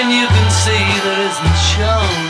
nothing you can see that isn't shown.